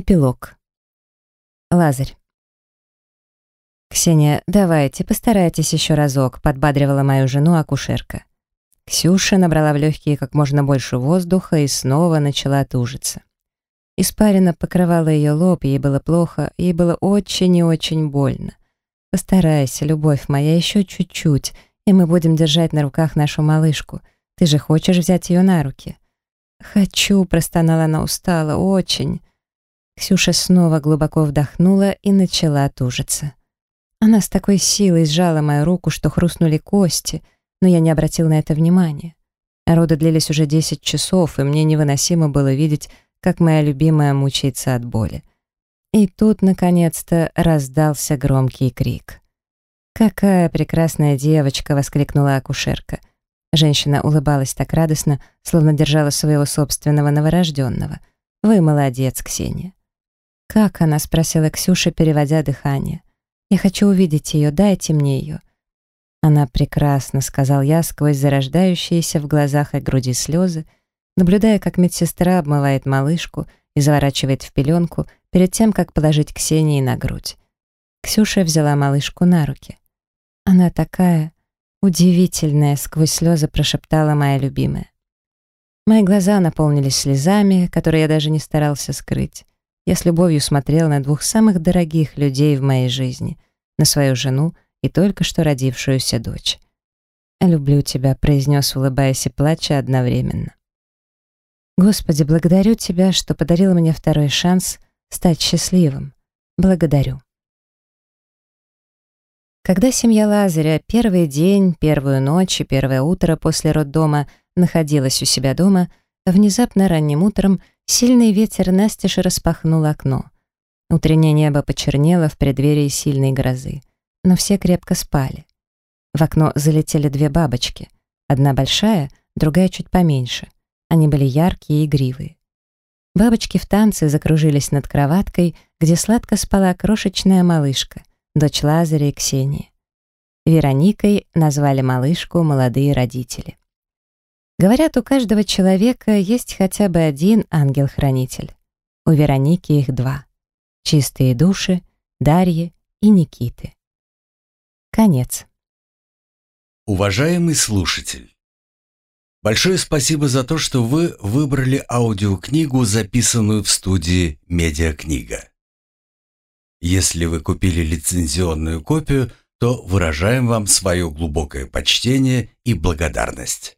Эпилог. Лазарь. «Ксения, давайте, постарайтесь еще разок», — подбадривала мою жену акушерка. Ксюша набрала в легкие как можно больше воздуха и снова начала тужиться. Испарина покрывала ее лоб, ей было плохо, ей было очень и очень больно. «Постарайся, любовь моя, еще чуть-чуть, и мы будем держать на руках нашу малышку. Ты же хочешь взять ее на руки?» «Хочу», — простонала она устала, — «очень». Ксюша снова глубоко вдохнула и начала тужиться. Она с такой силой сжала мою руку, что хрустнули кости, но я не обратил на это внимания. Роды длились уже 10 часов, и мне невыносимо было видеть, как моя любимая мучается от боли. И тут, наконец-то, раздался громкий крик. «Какая прекрасная девочка!» — воскликнула акушерка. Женщина улыбалась так радостно, словно держала своего собственного новорожденного. «Вы молодец, Ксения!» «Как она?» — спросила Ксюша, переводя дыхание. «Я хочу увидеть ее, дайте мне ее». «Она прекрасна», — сказал я сквозь зарождающиеся в глазах и груди слезы, наблюдая, как медсестра обмывает малышку и заворачивает в пеленку перед тем, как положить Ксении на грудь. Ксюша взяла малышку на руки. «Она такая удивительная», — сквозь слезы прошептала моя любимая. Мои глаза наполнились слезами, которые я даже не старался скрыть. Я с любовью смотрел на двух самых дорогих людей в моей жизни, на свою жену и только что родившуюся дочь. «Люблю тебя», — произнес, улыбаясь и плача одновременно. «Господи, благодарю Тебя, что подарил мне второй шанс стать счастливым. Благодарю». Когда семья Лазаря первый день, первую ночь и первое утро после роддома находилась у себя дома, внезапно ранним утром Сильный ветер настежь распахнул окно. Утреннее небо почернело в преддверии сильной грозы, но все крепко спали. В окно залетели две бабочки. Одна большая, другая чуть поменьше. Они были яркие и игривые. Бабочки в танце закружились над кроваткой, где сладко спала крошечная малышка, дочь Лазаря и Ксении. Вероникой назвали малышку молодые родители. Говорят, у каждого человека есть хотя бы один ангел-хранитель. У Вероники их два. Чистые души, Дарьи и Никиты. Конец. Уважаемый слушатель, большое спасибо за то, что вы выбрали аудиокнигу, записанную в студии «Медиакнига». Если вы купили лицензионную копию, то выражаем вам свое глубокое почтение и благодарность.